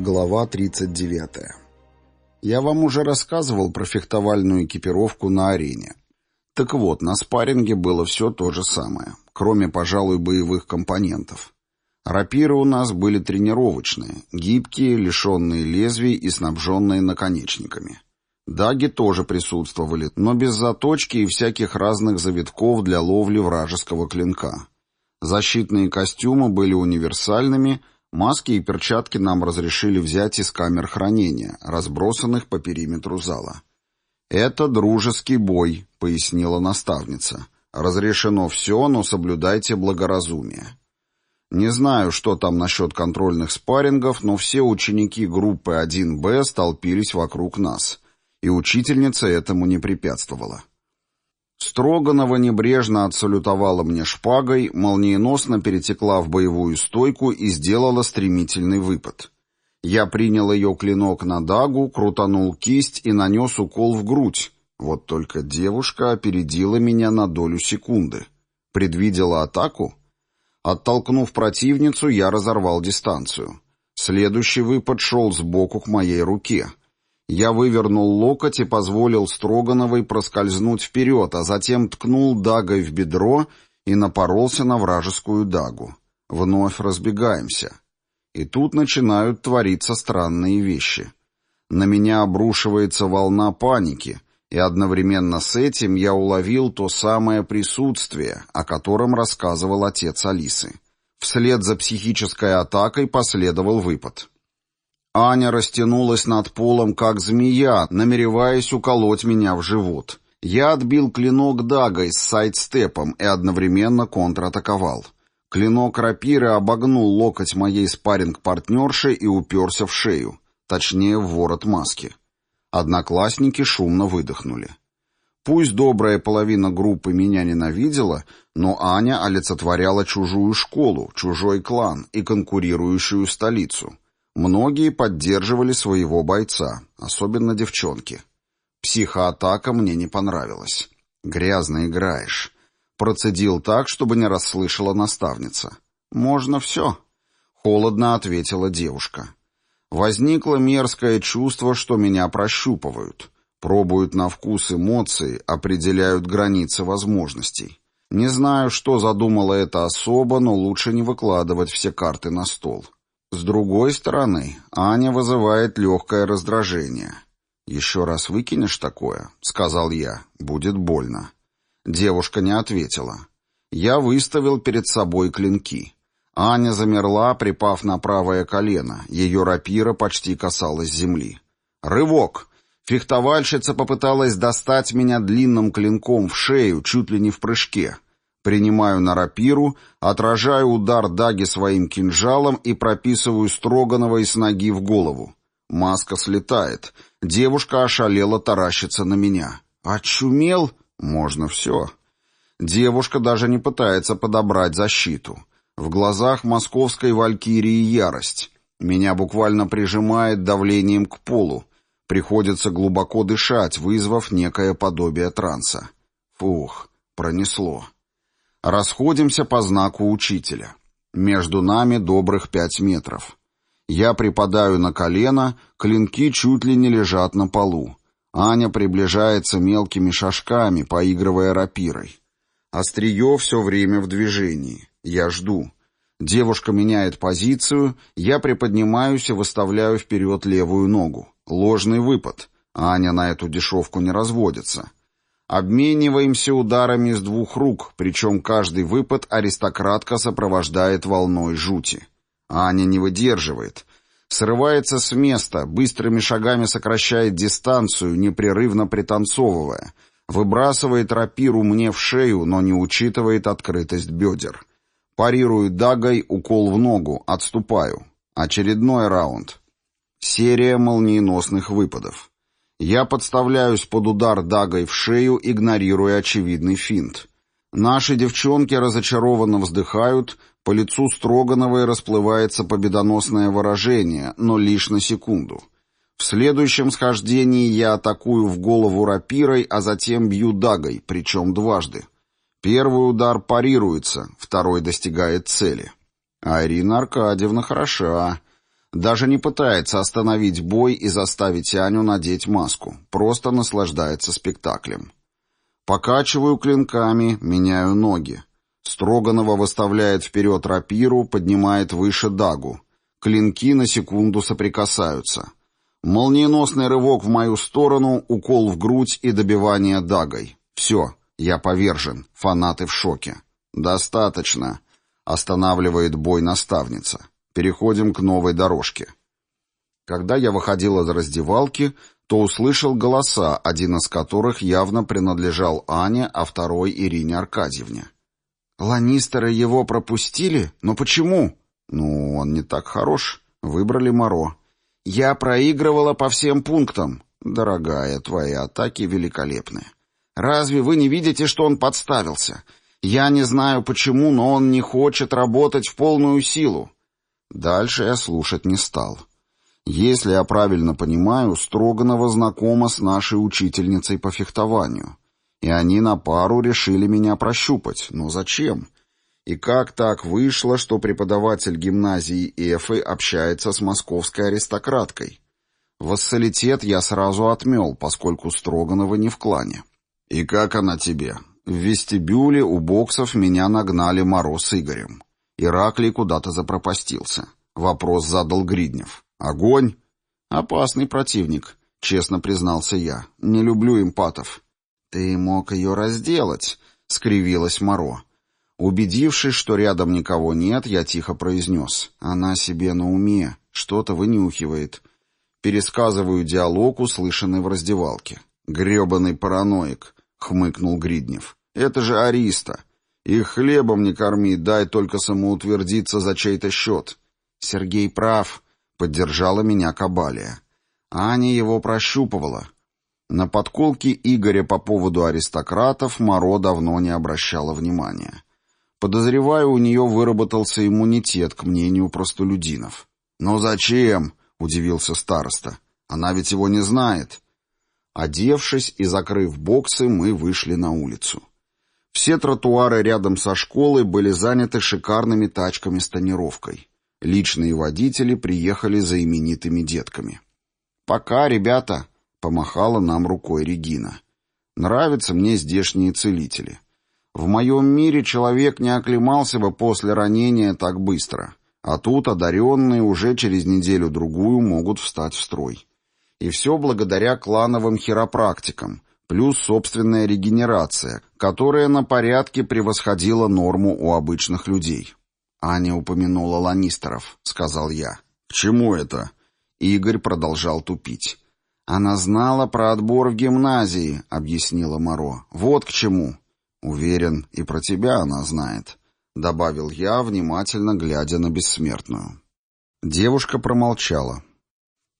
Глава 39. Я вам уже рассказывал про фехтовальную экипировку на арене. Так вот, на спарринге было все то же самое, кроме, пожалуй, боевых компонентов. Рапиры у нас были тренировочные, гибкие, лишенные лезвий и снабженные наконечниками. Даги тоже присутствовали, но без заточки и всяких разных завитков для ловли вражеского клинка. Защитные костюмы были универсальными, маски и перчатки нам разрешили взять из камер хранения, разбросанных по периметру зала. «Это дружеский бой», — пояснила наставница. «Разрешено все, но соблюдайте благоразумие». Не знаю, что там насчет контрольных спаррингов, но все ученики группы 1Б столпились вокруг нас, и учительница этому не препятствовала. Строганова небрежно отсалютовала мне шпагой, молниеносно перетекла в боевую стойку и сделала стремительный выпад. Я принял ее клинок на дагу, крутанул кисть и нанес укол в грудь. Вот только девушка опередила меня на долю секунды. Предвидела атаку? Оттолкнув противницу, я разорвал дистанцию. Следующий выпад шел сбоку к моей руке. Я вывернул локоть и позволил Строгановой проскользнуть вперед, а затем ткнул дагой в бедро и напоролся на вражескую дагу. Вновь разбегаемся. И тут начинают твориться странные вещи. На меня обрушивается волна паники, и одновременно с этим я уловил то самое присутствие, о котором рассказывал отец Алисы. Вслед за психической атакой последовал выпад. Аня растянулась над полом, как змея, намереваясь уколоть меня в живот. Я отбил клинок дагой с сайдстепом и одновременно контратаковал. Клинок рапиры обогнул локоть моей спарринг-партнерши и уперся в шею, точнее, в ворот маски. Одноклассники шумно выдохнули. Пусть добрая половина группы меня ненавидела, но Аня олицетворяла чужую школу, чужой клан и конкурирующую столицу — Многие поддерживали своего бойца, особенно девчонки. Психоатака мне не понравилась. «Грязно играешь». Процедил так, чтобы не расслышала наставница. «Можно все», — холодно ответила девушка. Возникло мерзкое чувство, что меня прощупывают. Пробуют на вкус эмоции, определяют границы возможностей. Не знаю, что задумала эта особа, но лучше не выкладывать все карты на стол. С другой стороны, Аня вызывает легкое раздражение. «Еще раз выкинешь такое?» — сказал я. «Будет больно». Девушка не ответила. Я выставил перед собой клинки. Аня замерла, припав на правое колено. Ее рапира почти касалась земли. «Рывок!» Фехтовальщица попыталась достать меня длинным клинком в шею, чуть ли не в прыжке. Принимаю на рапиру, отражаю удар даги своим кинжалом и прописываю Строгановой с ноги в голову. Маска слетает. Девушка ошалела таращится на меня. «Очумел? Можно все». Девушка даже не пытается подобрать защиту. В глазах московской валькирии ярость. Меня буквально прижимает давлением к полу. Приходится глубоко дышать, вызвав некое подобие транса. Фух, пронесло. Расходимся по знаку учителя. Между нами добрых пять метров. Я припадаю на колено, клинки чуть ли не лежат на полу. Аня приближается мелкими шажками, поигрывая рапирой. Острие все время в движении. Я жду. Девушка меняет позицию, я приподнимаюсь и выставляю вперед левую ногу. Ложный выпад. Аня на эту дешевку не разводится. Обмениваемся ударами с двух рук, причем каждый выпад аристократка сопровождает волной жути. Аня не выдерживает. Срывается с места, быстрыми шагами сокращает дистанцию, непрерывно пританцовывая. Выбрасывает рапиру мне в шею, но не учитывает открытость бедер. Парирую дагой, укол в ногу, отступаю. Очередной раунд. Серия молниеносных выпадов. Я подставляюсь под удар дагой в шею, игнорируя очевидный финт. Наши девчонки разочарованно вздыхают, по лицу Строгановой расплывается победоносное выражение, но лишь на секунду. В следующем схождении я атакую в голову рапирой, а затем бью дагой, причем дважды. Первый удар парируется, второй достигает цели. А Ирина Аркадьевна хороша. Даже не пытается остановить бой и заставить Аню надеть маску, просто наслаждается спектаклем. Покачиваю клинками, меняю ноги. Строганова выставляет вперед рапиру, поднимает выше дагу. Клинки на секунду соприкасаются. Молниеносный рывок в мою сторону, укол в грудь и добивание дагой. Все, я повержен, фанаты в шоке. «Достаточно», — останавливает бой наставница. Переходим к новой дорожке. Когда я выходил из раздевалки, то услышал голоса, один из которых явно принадлежал Ане, а второй — Ирине Аркадьевне. «Ланнистеры его пропустили? Но почему?» «Ну, он не так хорош. Выбрали Моро». «Я проигрывала по всем пунктам». «Дорогая, твои атаки великолепны. Разве вы не видите, что он подставился? Я не знаю почему, но он не хочет работать в полную силу. Дальше я слушать не стал. Если я правильно понимаю, Строганова знакома с нашей учительницей по фехтованию. И они на пару решили меня прощупать. Но зачем? И как так вышло, что преподаватель гимназии Эфы общается с московской аристократкой? Вассалитет я сразу отмел, поскольку Строганова не в клане. «И как она тебе?» В вестибюле у боксов меня нагнали Мороз с Игорем. Ираклий куда-то запропастился. Вопрос задал Гриднев. «Огонь?» «Опасный противник», — честно признался я. «Не люблю эмпатов». «Ты мог ее разделать», — скривилась Моро. Убедившись, что рядом никого нет, я тихо произнес. «Она себе на уме, что-то вынюхивает». Пересказываю диалог, услышанный в раздевалке. «Гребаный параноик», — хмыкнул Гриднев. «Это же Ариста. Их хлебом не корми, дай только самоутвердиться за чей-то счет. Сергей прав, поддержала меня Кабалия. Аня его прощупывала. На подколки Игоря по поводу аристократов Моро давно не обращала внимания. Подозреваю, у нее выработался иммунитет к мнению простолюдинов. «Но зачем?» — удивился староста. «Она ведь его не знает». Одевшись и закрыв боксы, мы вышли на улицу. Все тротуары рядом со школой были заняты шикарными тачками с тонировкой. Личные водители приехали за именитыми детками. «Пока, ребята!» — помахала нам рукой Регина. «Нравятся мне здешние целители. В моем мире человек не оклемался бы после ранения так быстро, а тут одаренные уже через неделю-другую могут встать в строй. И все благодаря клановым хиропрактикам, плюс собственная регенерация, которая на порядке превосходила норму у обычных людей. «Аня упомянула Ланнистеров», — сказал я. «К чему это?» Игорь продолжал тупить. «Она знала про отбор в гимназии», — объяснила Моро. «Вот к чему». «Уверен, и про тебя она знает», — добавил я, внимательно глядя на бессмертную. Девушка промолчала.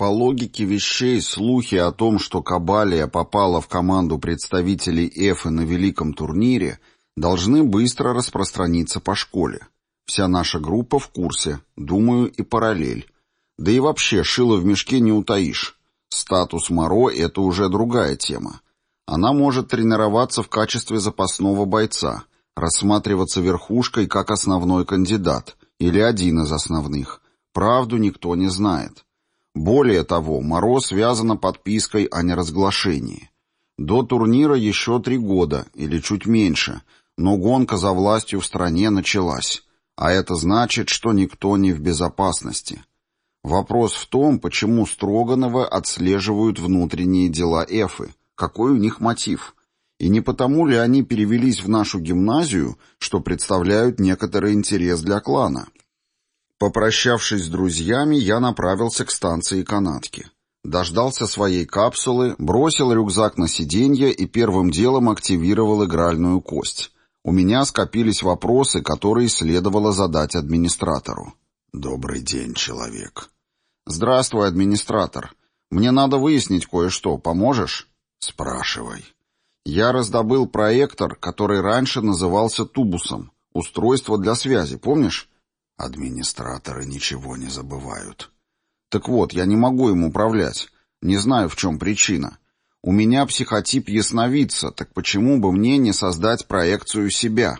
По логике вещей, слухи о том, что Кабалия попала в команду представителей Эфы на великом турнире, должны быстро распространиться по школе. Вся наша группа в курсе, думаю, и параллель. Да и вообще, шило в мешке не утаишь. Статус Моро — это уже другая тема. Она может тренироваться в качестве запасного бойца, рассматриваться верхушкой как основной кандидат или один из основных. Правду никто не знает. Более того, Моро связана подпиской о неразглашении. До турнира еще три года, или чуть меньше, но гонка за властью в стране началась, а это значит, что никто не в безопасности. Вопрос в том, почему Строгановы отслеживают внутренние дела Эфы, какой у них мотив, и не потому ли они перевелись в нашу гимназию, что представляют некоторый интерес для клана. Попрощавшись с друзьями, я направился к станции канатки. Дождался своей капсулы, бросил рюкзак на сиденье и первым делом активировал игральную кость. У меня скопились вопросы, которые следовало задать администратору. «Добрый день, человек». «Здравствуй, администратор. Мне надо выяснить кое-что. Поможешь?» «Спрашивай». Я раздобыл проектор, который раньше назывался тубусом. Устройство для связи, помнишь? Администраторы ничего не забывают. Так вот, я не могу им управлять. Не знаю, в чем причина. У меня психотип ясновидца, так почему бы мне не создать проекцию себя?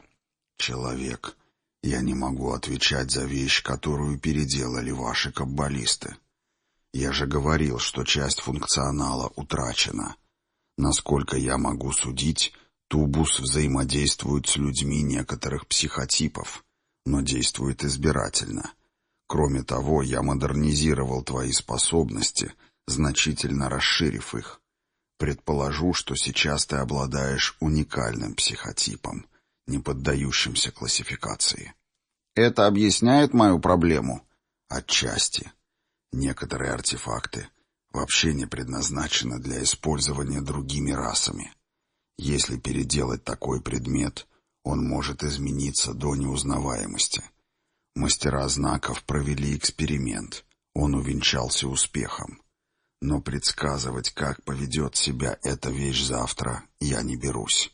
Человек, Я не могу отвечать за вещь, которую переделали ваши каббалисты. Я же говорил, что часть функционала утрачена. Насколько я могу судить, Тубус взаимодействует с людьми некоторых психотипов, но действует избирательно. Кроме того, я модернизировал твои способности, значительно расширив их. Предположу, что сейчас ты обладаешь уникальным психотипом, не поддающимся классификации. Это объясняет мою проблему? Отчасти. Некоторые артефакты вообще не предназначены для использования другими расами. Если переделать такой предмет, он может измениться до неузнаваемости. Мастера знаков провели эксперимент. Он увенчался успехом. Но предсказывать, как поведет себя эта вещь завтра, я не берусь.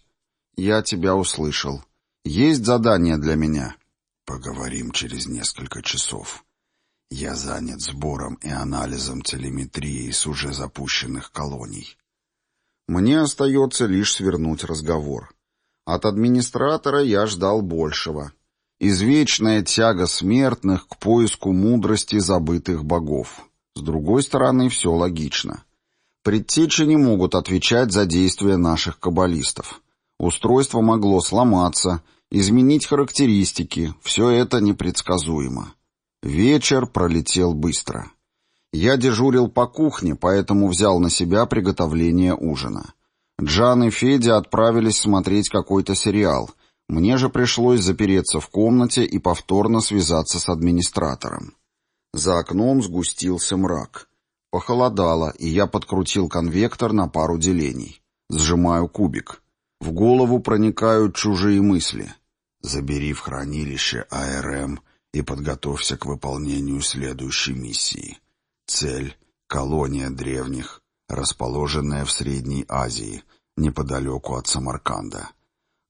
«Я тебя услышал. Есть задание для меня?» «Поговорим через несколько часов. Я занят сбором и анализом телеметрии с уже запущенных колоний. Мне остается лишь свернуть разговор. От администратора я ждал большего. Извечная тяга смертных к поиску мудрости забытых богов. С другой стороны, все логично. Предтечи не могут отвечать за действия наших каббалистов. Устройство могло сломаться, изменить характеристики, все это непредсказуемо. Вечер пролетел быстро. Я дежурил по кухне, поэтому взял на себя приготовление ужина. Джан и Федя отправились смотреть какой-то сериал. Мне же пришлось запереться в комнате и повторно связаться с администратором. За окном сгустился мрак. Похолодало, и я подкрутил конвектор на пару делений. Сжимаю кубик. В голову проникают чужие мысли. Забери в хранилище АРМ и подготовься к выполнению следующей миссии. Цель — колония древних, расположенная в Средней Азии, неподалеку от Самарканда.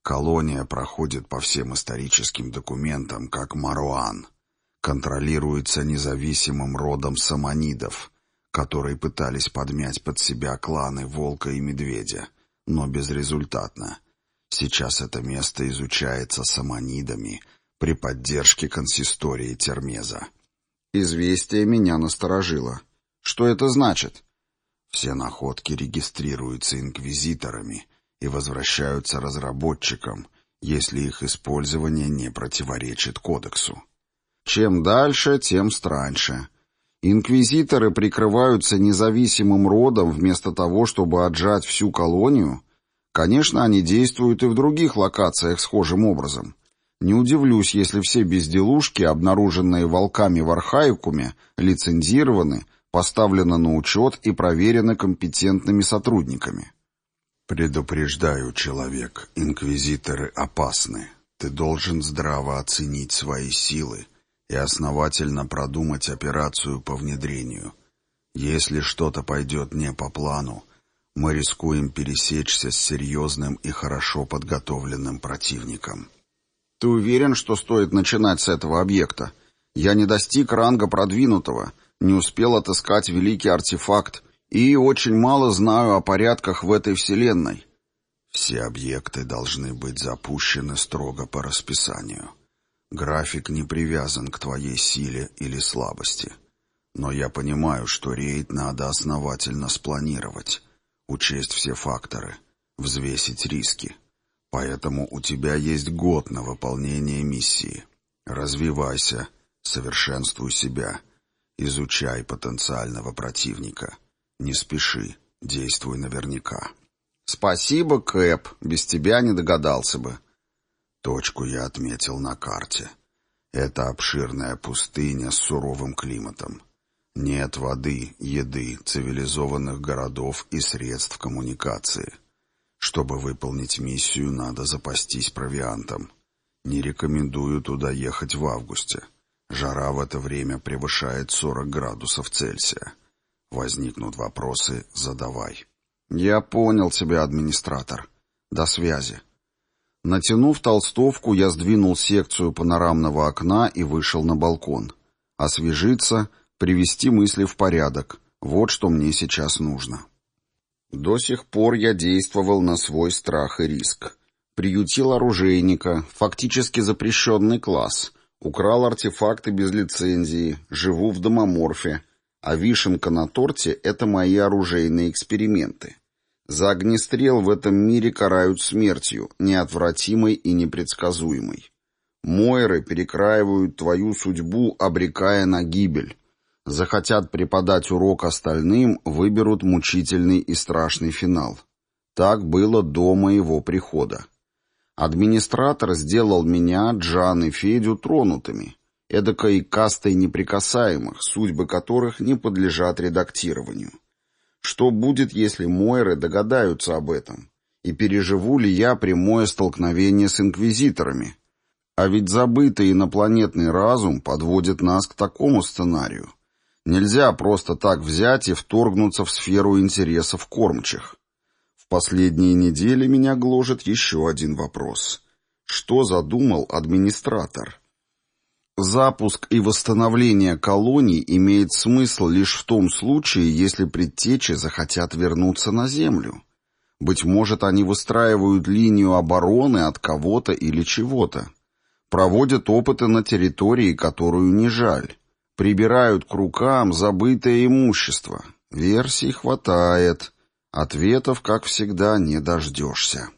Колония проходит по всем историческим документам как Маруан. Контролируется независимым родом саманидов, которые пытались подмять под себя кланы Волка и Медведя, но безрезультатно. Сейчас это место изучается саманидами при поддержке консистории Термеза. Известие меня насторожило. Что это значит? Все находки регистрируются инквизиторами и возвращаются разработчикам, если их использование не противоречит кодексу. Чем дальше, тем страньше. Инквизиторы прикрываются независимым родом вместо того, чтобы отжать всю колонию. Конечно, они действуют и в других локациях схожим образом. Не удивлюсь, если все безделушки, обнаруженные волками в Архаикуме, лицензированы, поставлены на учет и проверены компетентными сотрудниками. «Предупреждаю, человек, инквизиторы опасны. Ты должен здраво оценить свои силы и основательно продумать операцию по внедрению. Если что-то пойдет не по плану, мы рискуем пересечься с серьезным и хорошо подготовленным противником». Ты уверен, что стоит начинать с этого объекта? Я не достиг ранга продвинутого, не успел отыскать великий артефакт и очень мало знаю о порядках в этой вселенной. Все объекты должны быть запущены строго по расписанию. График не привязан к твоей силе или слабости. Но я понимаю, что рейд надо основательно спланировать, учесть все факторы, взвесить риски. Поэтому у тебя есть год на выполнение миссии. Развивайся, совершенствуй себя, изучай потенциального противника. Не спеши, действуй наверняка. Спасибо, Кэп, без тебя не догадался бы. Точку я отметил на карте. Это обширная пустыня с суровым климатом. Нет воды, еды, цивилизованных городов и средств коммуникации. Чтобы выполнить миссию, надо запастись провиантом. Не рекомендую туда ехать в августе. Жара в это время превышает 40 градусов Цельсия. Возникнут вопросы — задавай. Я понял тебя, администратор. До связи. Натянув толстовку, я сдвинул секцию панорамного окна и вышел на балкон. Освежиться, привести мысли в порядок — вот что мне сейчас нужно. До сих пор я действовал на свой страх и риск. Приютил оружейника, фактически запрещенный класс. Украл артефакты без лицензии, живу в домоморфе. А вишенка на торте — это мои оружейные эксперименты. За огнестрел в этом мире карают смертью, неотвратимой и непредсказуемой. Мойры перекраивают твою судьбу, обрекая на гибель. Захотят преподать урок остальным, выберут мучительный и страшный финал. Так было до моего прихода. Администратор сделал меня, Джан и Федю тронутыми, эдакой кастой неприкасаемых, судьбы которых не подлежат редактированию. Что будет, если Мойры догадаются об этом? И переживу ли я прямое столкновение с инквизиторами? А ведь забытый инопланетный разум подводит нас к такому сценарию. Нельзя просто так взять и вторгнуться в сферу интересов кормчих. Последние недели меня гложет еще один вопрос. Что задумал администратор? Запуск и восстановление колоний имеет смысл лишь в том случае, если предтечи захотят вернуться на Землю. Быть может, они выстраивают линию обороны от кого-то или чего-то. Проводят опыты на территории, которую не жаль. Прибирают к рукам забытое имущество. Версий хватает. Ответов, как всегда, не дождешься.